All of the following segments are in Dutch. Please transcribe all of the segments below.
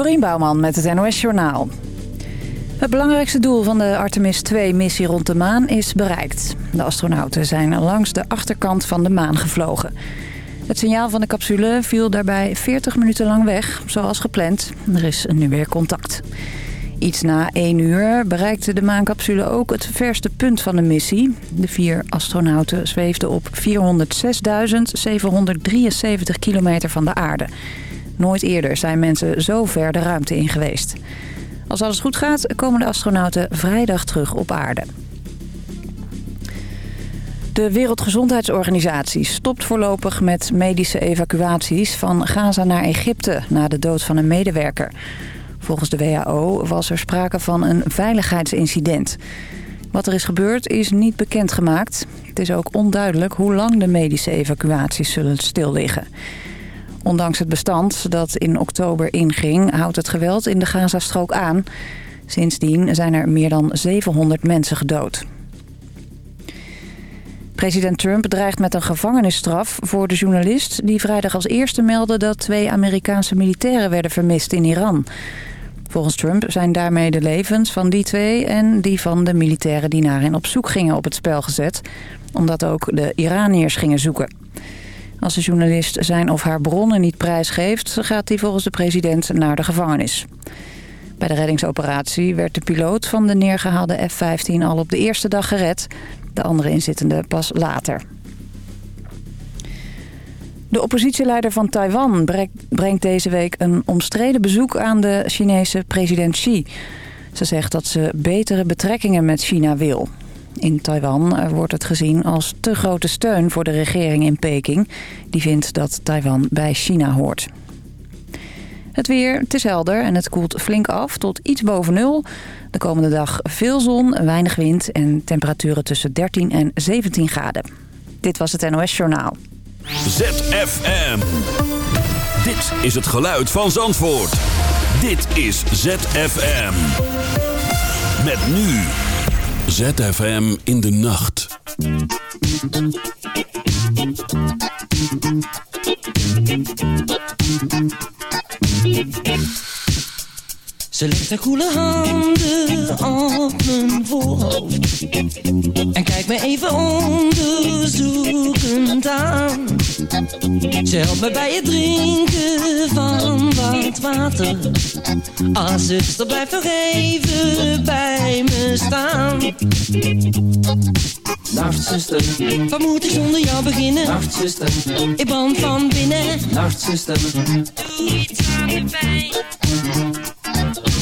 Dorien Bouwman met het NOS Journaal. Het belangrijkste doel van de Artemis 2-missie rond de maan is bereikt. De astronauten zijn langs de achterkant van de maan gevlogen. Het signaal van de capsule viel daarbij 40 minuten lang weg, zoals gepland. Er is nu weer contact. Iets na 1 uur bereikte de maancapsule ook het verste punt van de missie. De vier astronauten zweefden op 406.773 kilometer van de aarde. Nooit eerder zijn mensen zo ver de ruimte in geweest. Als alles goed gaat, komen de astronauten vrijdag terug op aarde. De Wereldgezondheidsorganisatie stopt voorlopig met medische evacuaties van Gaza naar Egypte na de dood van een medewerker. Volgens de WHO was er sprake van een veiligheidsincident. Wat er is gebeurd is niet bekendgemaakt. Het is ook onduidelijk hoe lang de medische evacuaties zullen stilliggen. Ondanks het bestand dat in oktober inging... houdt het geweld in de Gazastrook aan. Sindsdien zijn er meer dan 700 mensen gedood. President Trump dreigt met een gevangenisstraf voor de journalist... die vrijdag als eerste meldde dat twee Amerikaanse militairen werden vermist in Iran. Volgens Trump zijn daarmee de levens van die twee... en die van de militairen die naar hen op zoek gingen op het spel gezet... omdat ook de Iraniërs gingen zoeken. Als de journalist zijn of haar bronnen niet prijsgeeft... gaat hij volgens de president naar de gevangenis. Bij de reddingsoperatie werd de piloot van de neergehaalde F-15 al op de eerste dag gered. De andere inzittende pas later. De oppositieleider van Taiwan brengt deze week een omstreden bezoek aan de Chinese president Xi. Ze zegt dat ze betere betrekkingen met China wil. In Taiwan eh, wordt het gezien als te grote steun voor de regering in Peking. Die vindt dat Taiwan bij China hoort. Het weer, het is helder en het koelt flink af tot iets boven nul. De komende dag veel zon, weinig wind en temperaturen tussen 13 en 17 graden. Dit was het NOS Journaal. ZFM. Dit is het geluid van Zandvoort. Dit is ZFM. Met nu ZFM in de nacht. Ze legt haar koele handen op mijn voorhoofd. En kijkt me even onderzoekend aan. Ze helpt me bij het drinken van wat water. Ah, zuster, blijf nog even bij me staan. Nachtzuster, wat moet ik zonder jou beginnen? Nachtzuster, ik brand van binnen. Nachtzuster, doe iets aan de pijn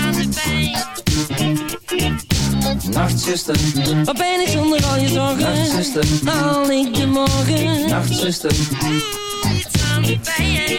aan de pijn. Nachtzuster, Wat ben ik zonder al je zorgen? Nachtzuster, Haal ik de morgen? Nachtzuster, Doe iets aan de pijn.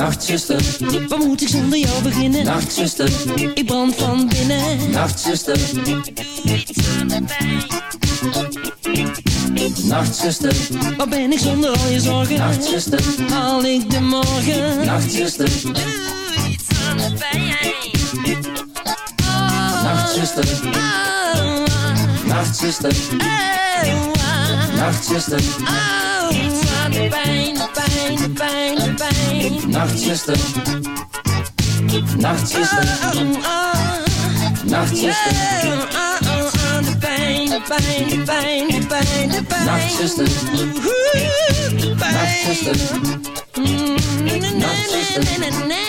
Nachtzuster. Waar moet ik zonder jou beginnen? nachtzuster, Ik brand van binnen. nachtzuster, nachtzuster, Waar ben ik zonder al je zorgen? nachtzuster, Haal ik de morgen? nachtzuster, nachtzuster, nachtzuster, nachtzuster, De pijn, de pijn, de pijn, de pijn. Nachtzuster, nachtzuster, nachtzuster, De pijn, de pijn, de pijn, de pijn, de pijn. nachtzuster, De pijn. nachtzuster, The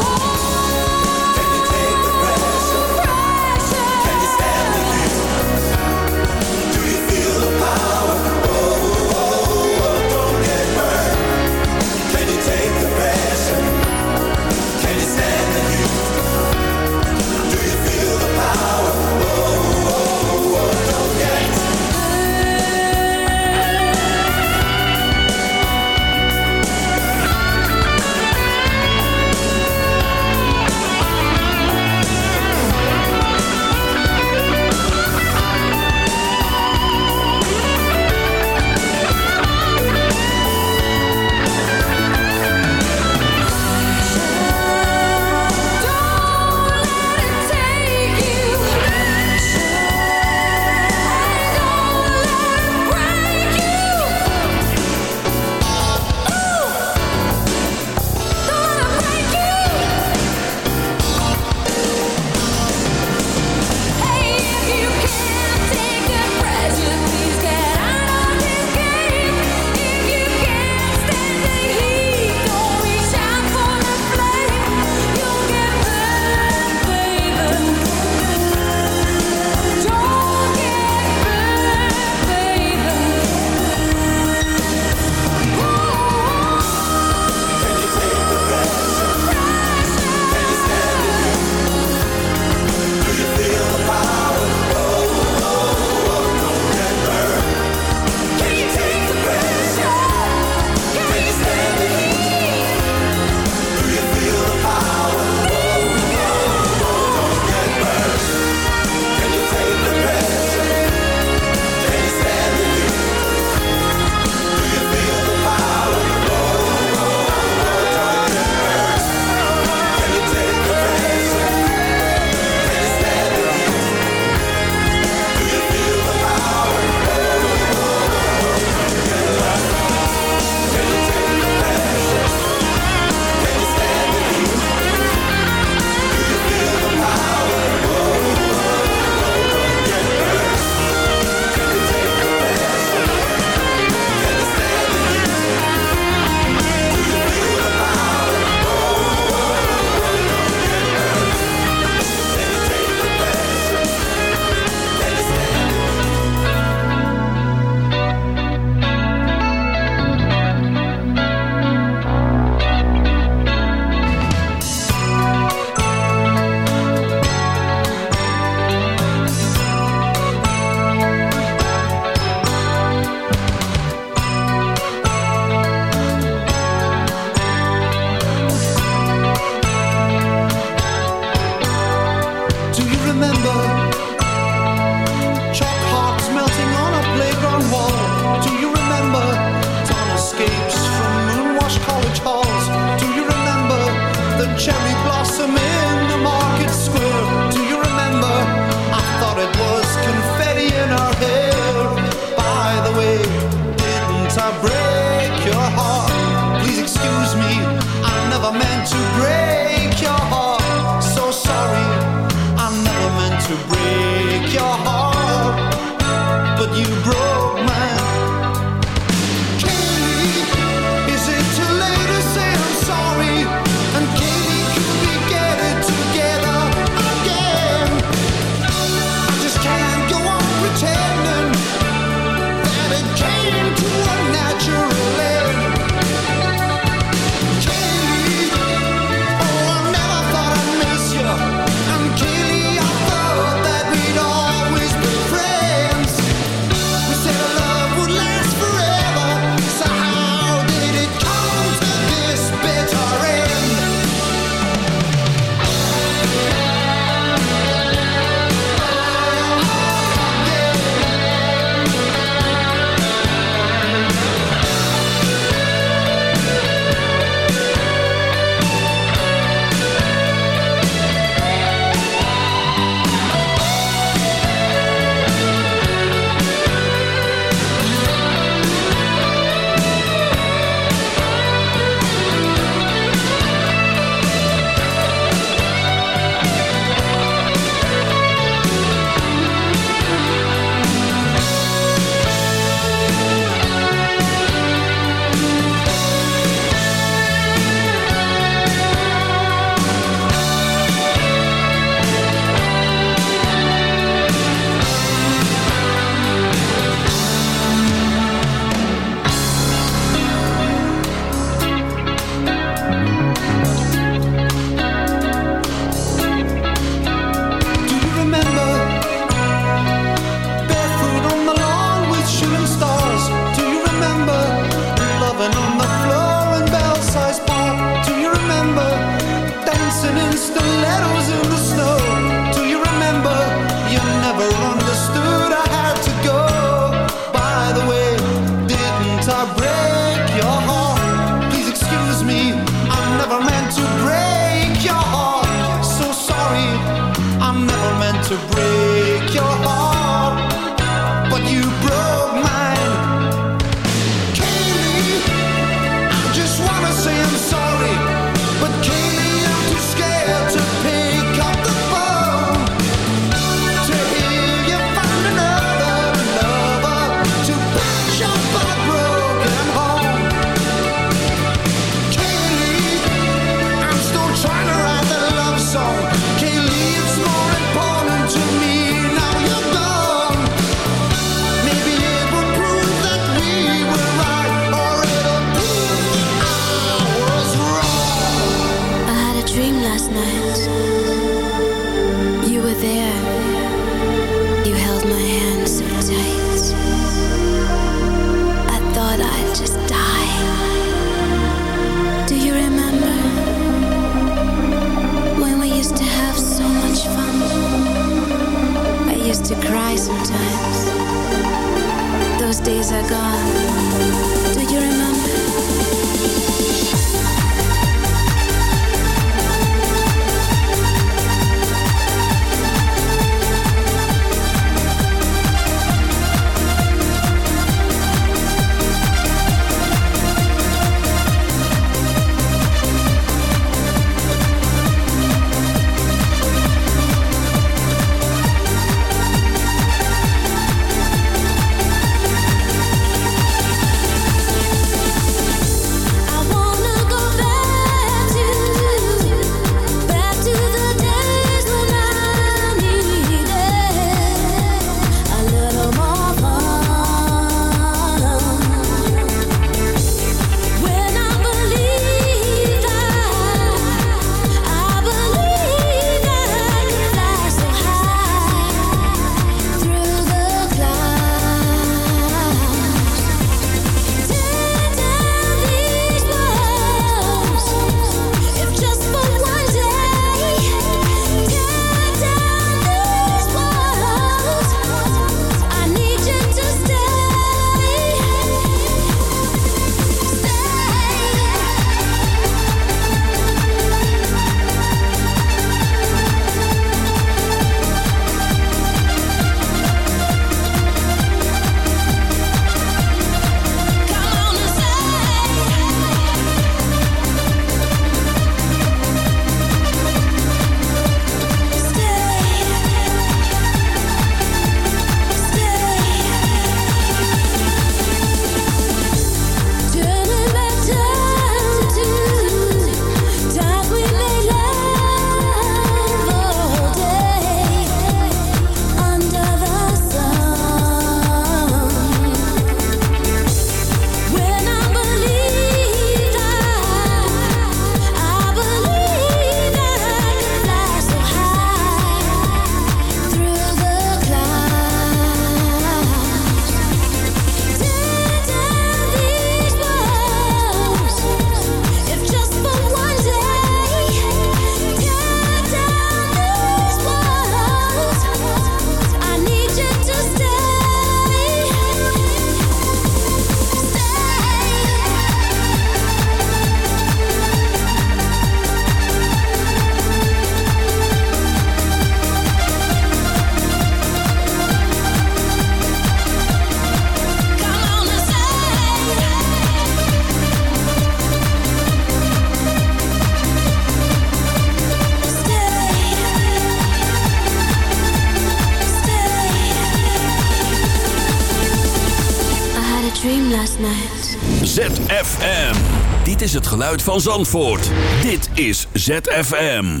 het geluid van Zandvoort. Dit is ZFM.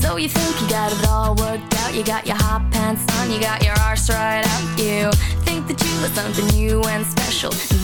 So you think you got it all worked out, you got your hot pants on, you got your arse right out, you think that you are something new and special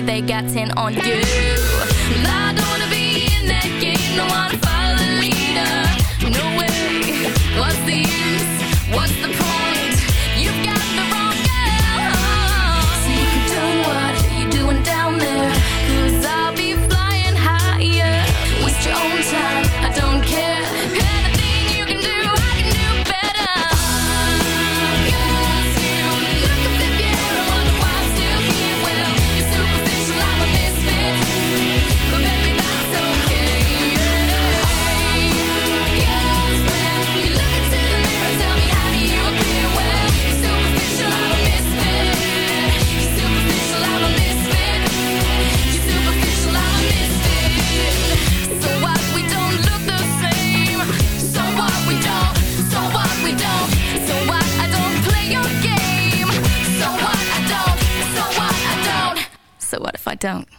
they got 10 on you. I don't wanna be in that game, no fight. don't.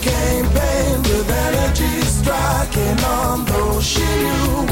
campaigns with energy striking on those she knew.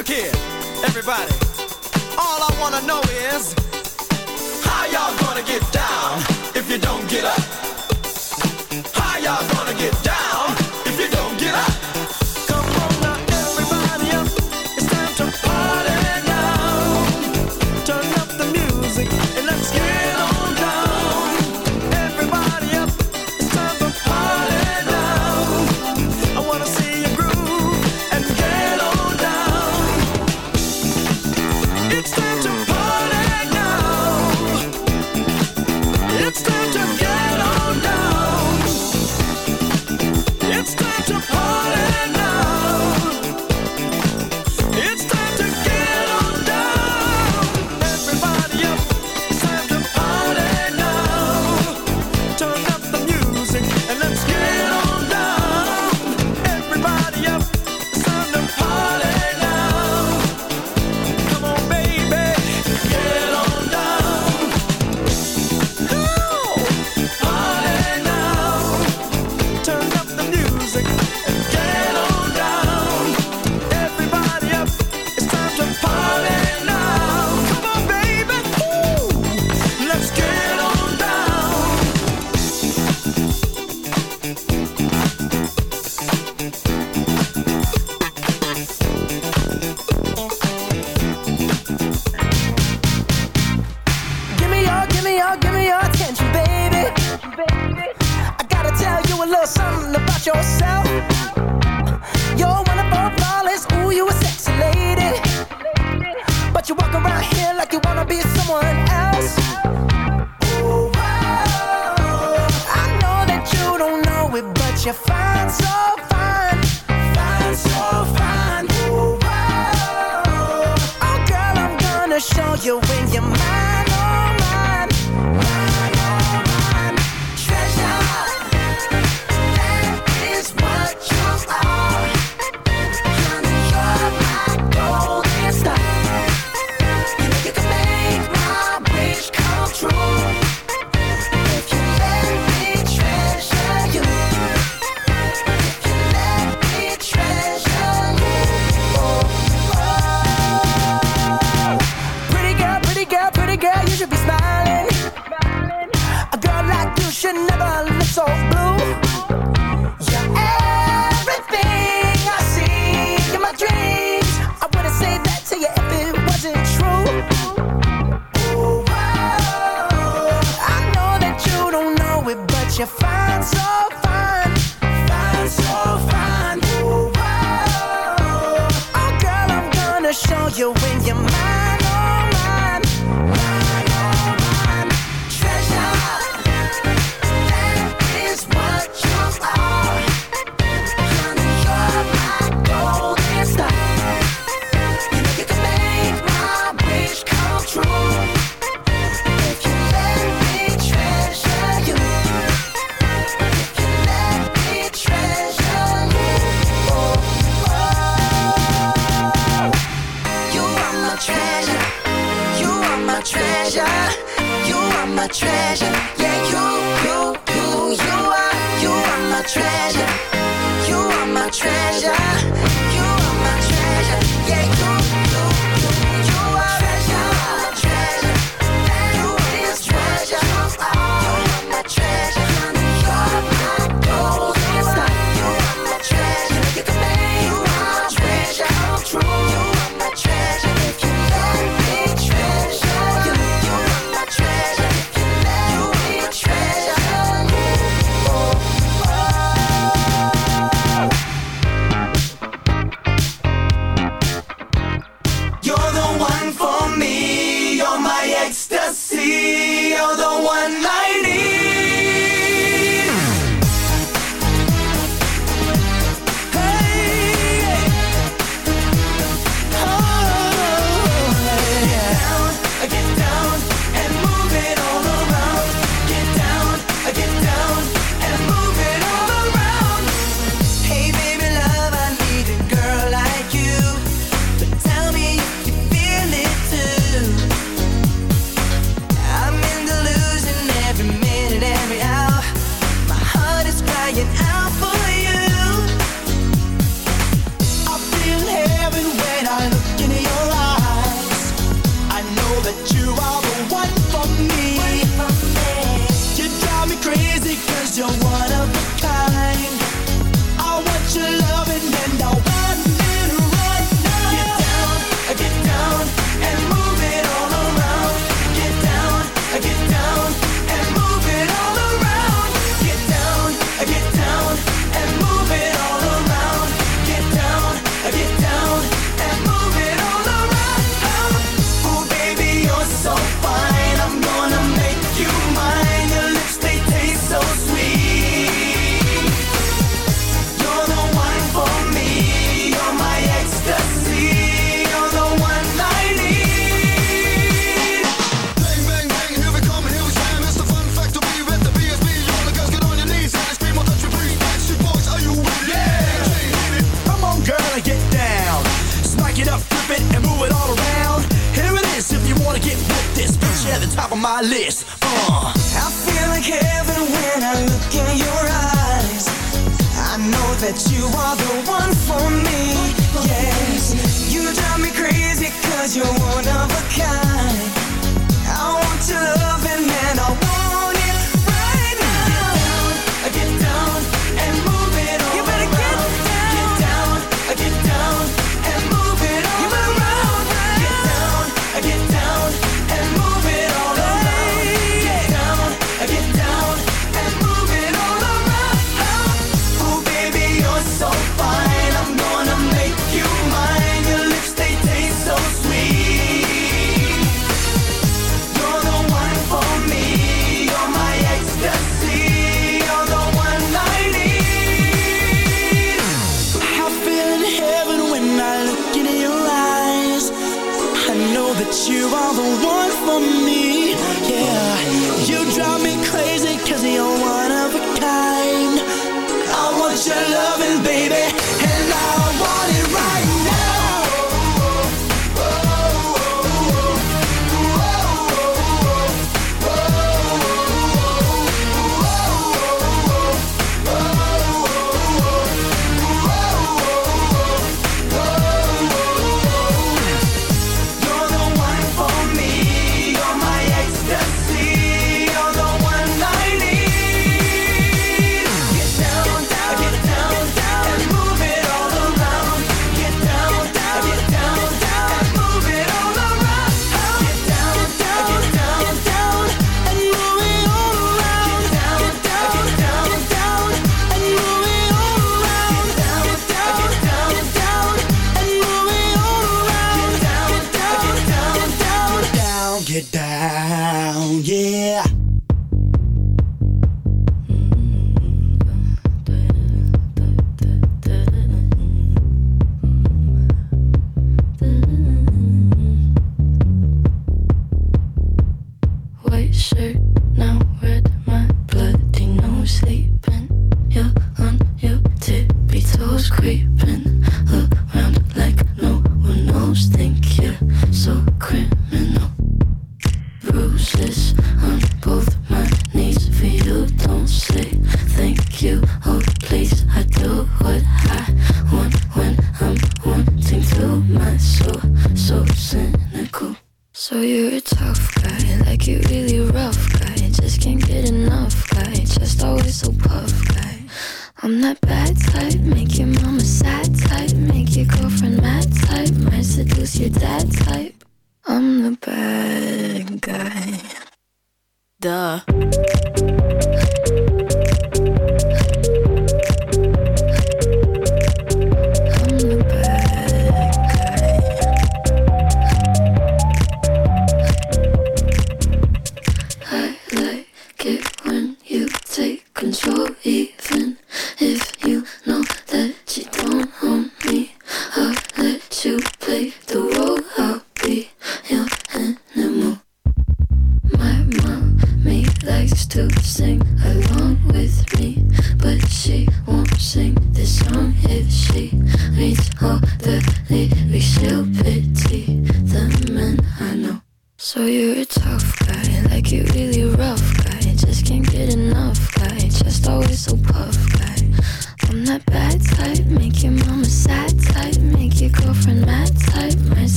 Look here, everybody. All I wanna know is how y'all gonna get down if you don't get up.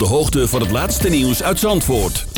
De hoogte van het laatste nieuws uit Zandvoort.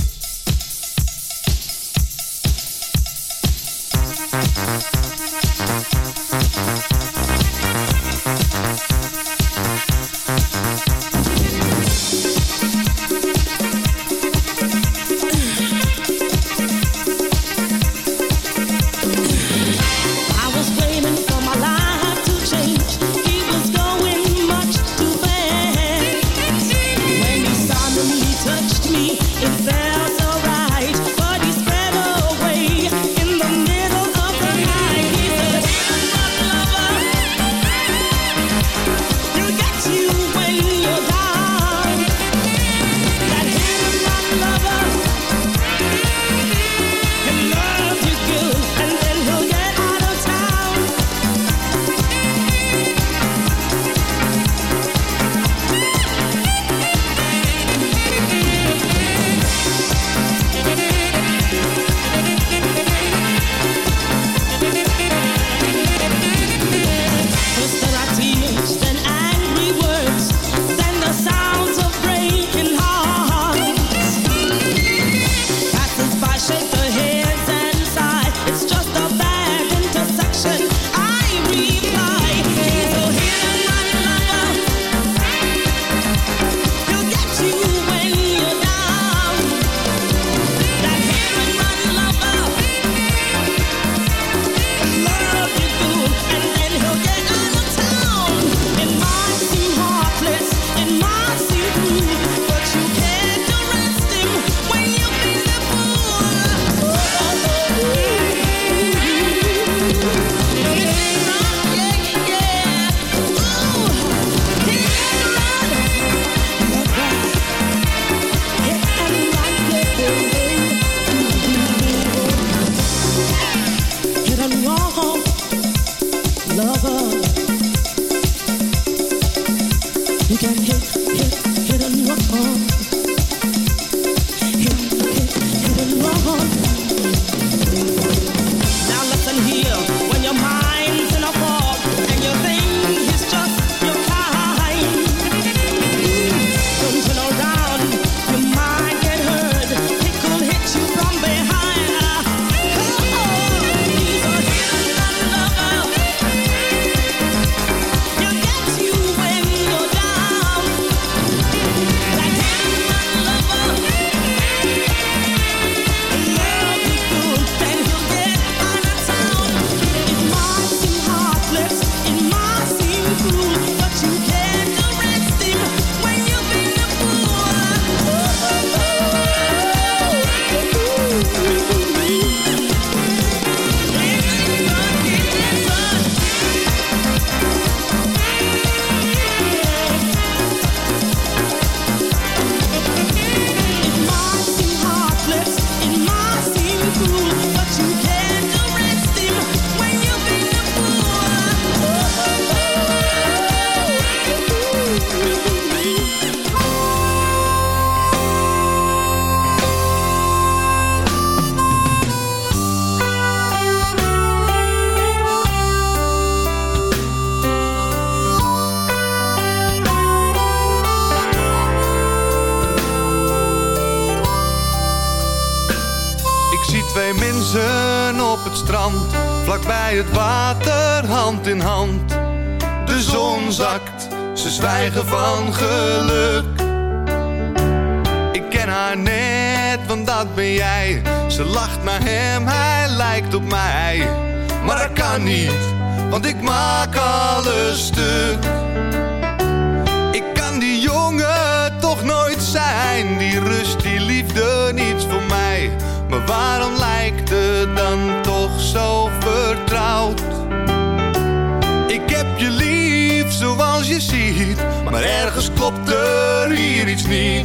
Ze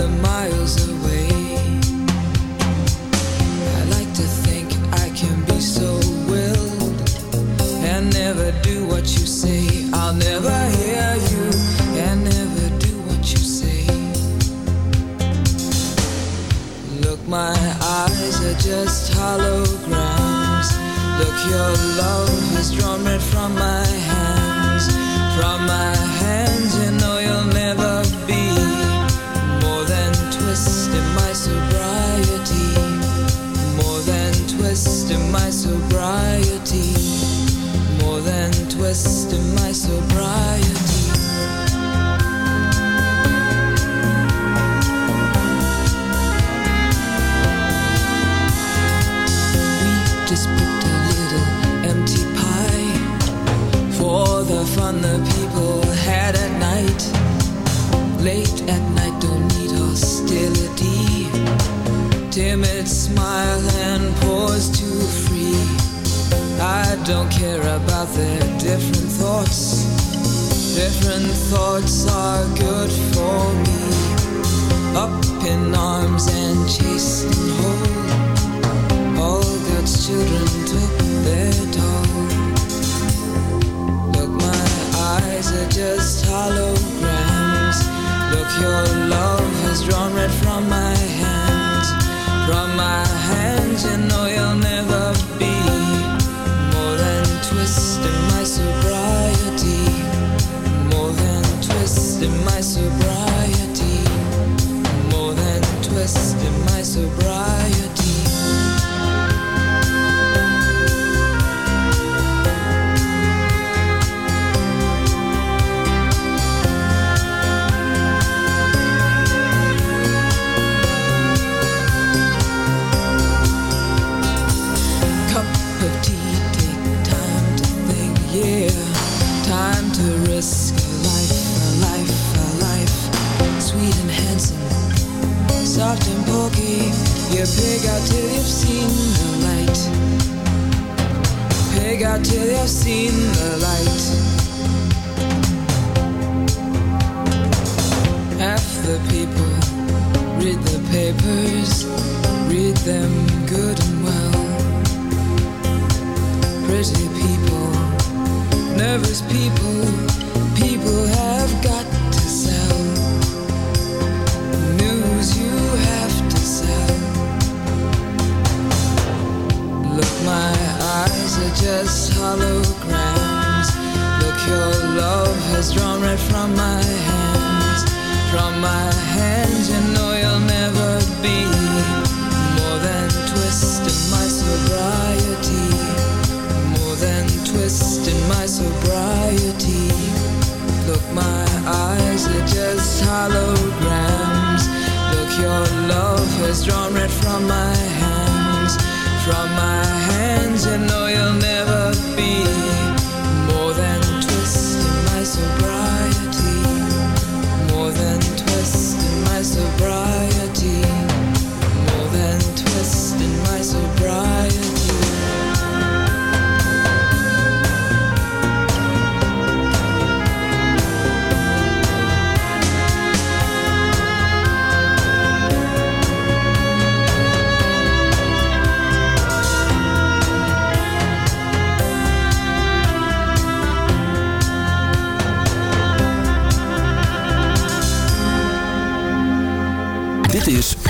the miles